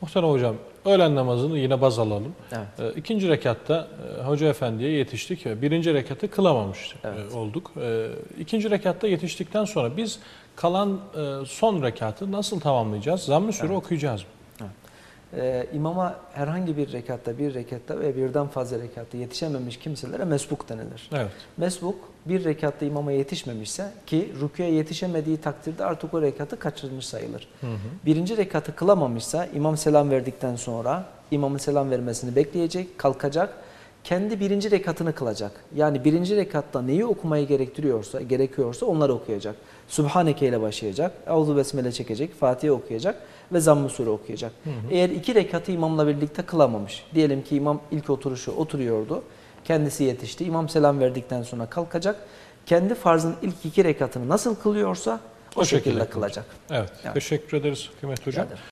Muhterem hocam, öğlen namazını yine baz alalım. Evet. İkinci rekatta e, Hoca Efendi'ye yetiştik birinci rekatı kılamamış e, Evet. olduk. Ee, İkinci rekatta yetiştikten sonra biz kalan e, son rekatı nasıl tamamlayacağız? Zamm-ı Sure Evet. okuyacağız mı? Ee, imama herhangi bir rekatta, bir rekatta ve birden fazla rekatta yetişememiş kimselere mesbuk denilir. Evet. Mesbuk bir rekatta imama yetişmemişse ki rüküye yetişemediği takdirde artık o rekatı kaçırmış sayılır. Hı hı. Birinci rekatı kılamamışsa imam selam verdikten sonra imamın selam vermesini bekleyecek, kalkacak. Kendi birinci rekatını kılacak. Yani birinci rekatta neyi okumayı gerektiriyorsa, gerekiyorsa onları okuyacak. Subhaneke ile başlayacak. Euzu Besmele çekecek. Fatiha okuyacak ve Zamm-ı Sure okuyacak. Eğer iki rekatı imamla birlikte kılamamış. Diyelim ki imam ilk oturuşu oturuyordu. Kendisi yetişti. İmam selam verdikten sonra kalkacak. Kendi farzın ilk iki rekatını nasıl kılıyorsa o, O şekilde, şekilde kılacak. Evet. Evet. Teşekkür ederiz kıymetli hocam. Ederim.